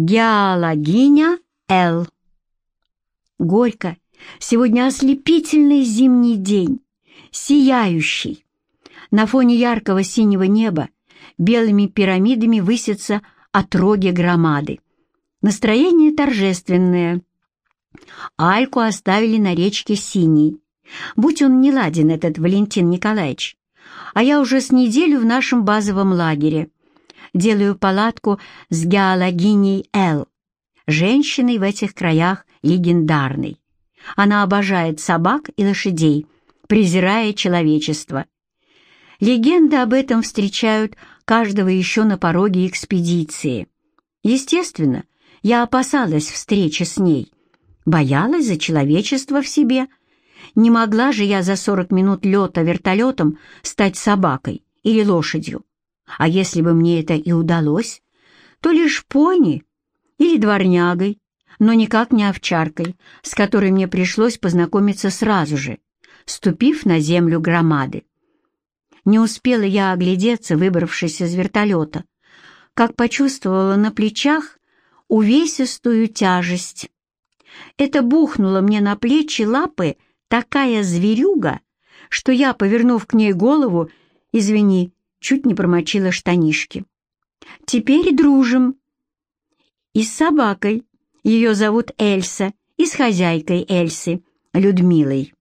Геологиня Л. Горько. Сегодня ослепительный зимний день, сияющий. На фоне яркого синего неба белыми пирамидами высятся отроги громады. Настроение торжественное. Альку оставили на речке Синий. Будь он не ладен, этот Валентин Николаевич. А я уже с неделю в нашем базовом лагере. Делаю палатку с геологиней Л. Женщиной в этих краях легендарной. Она обожает собак и лошадей, презирая человечество. Легенды об этом встречают каждого еще на пороге экспедиции. Естественно, я опасалась встречи с ней, боялась за человечество в себе. Не могла же я за 40 минут лета вертолетом стать собакой или лошадью. А если бы мне это и удалось, то лишь пони или дворнягой, но никак не овчаркой, с которой мне пришлось познакомиться сразу же, ступив на землю громады. Не успела я оглядеться, выбравшись из вертолета, как почувствовала на плечах увесистую тяжесть. Это бухнуло мне на плечи лапы такая зверюга, что я, повернув к ней голову, извини, чуть не промочила штанишки. Теперь дружим. И с собакой, ее зовут Эльса, и с хозяйкой Эльсы, Людмилой.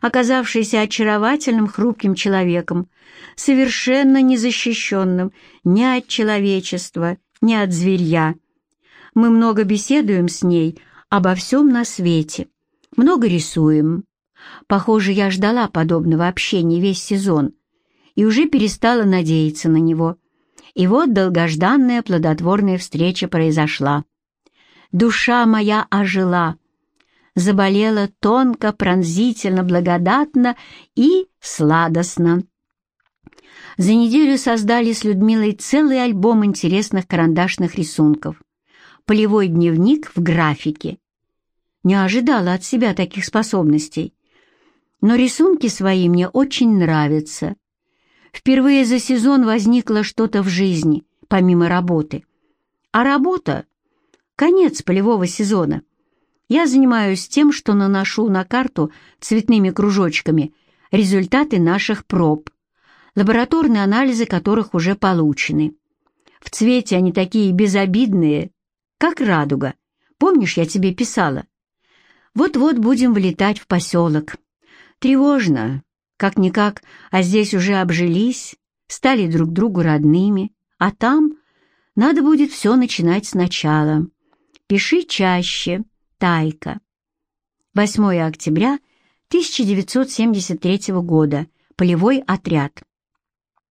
Оказавшейся очаровательным хрупким человеком, совершенно незащищенным ни от человечества, ни от зверья. Мы много беседуем с ней обо всем на свете, много рисуем. Похоже, я ждала подобного общения весь сезон и уже перестала надеяться на него. И вот долгожданная плодотворная встреча произошла душа моя ожила, заболела тонко, пронзительно, благодатно и сладостно. За неделю создали с Людмилой целый альбом интересных карандашных рисунков, полевой дневник в графике. Не ожидала от себя таких способностей, но рисунки свои мне очень нравятся. Впервые за сезон возникло что-то в жизни, помимо работы. А работа Конец полевого сезона. Я занимаюсь тем, что наношу на карту цветными кружочками результаты наших проб, лабораторные анализы которых уже получены. В цвете они такие безобидные, как радуга. Помнишь, я тебе писала? Вот-вот будем влетать в поселок. Тревожно, как-никак, а здесь уже обжились, стали друг другу родными, а там надо будет все начинать сначала. Пиши чаще. Тайка. 8 октября 1973 года. Полевой отряд.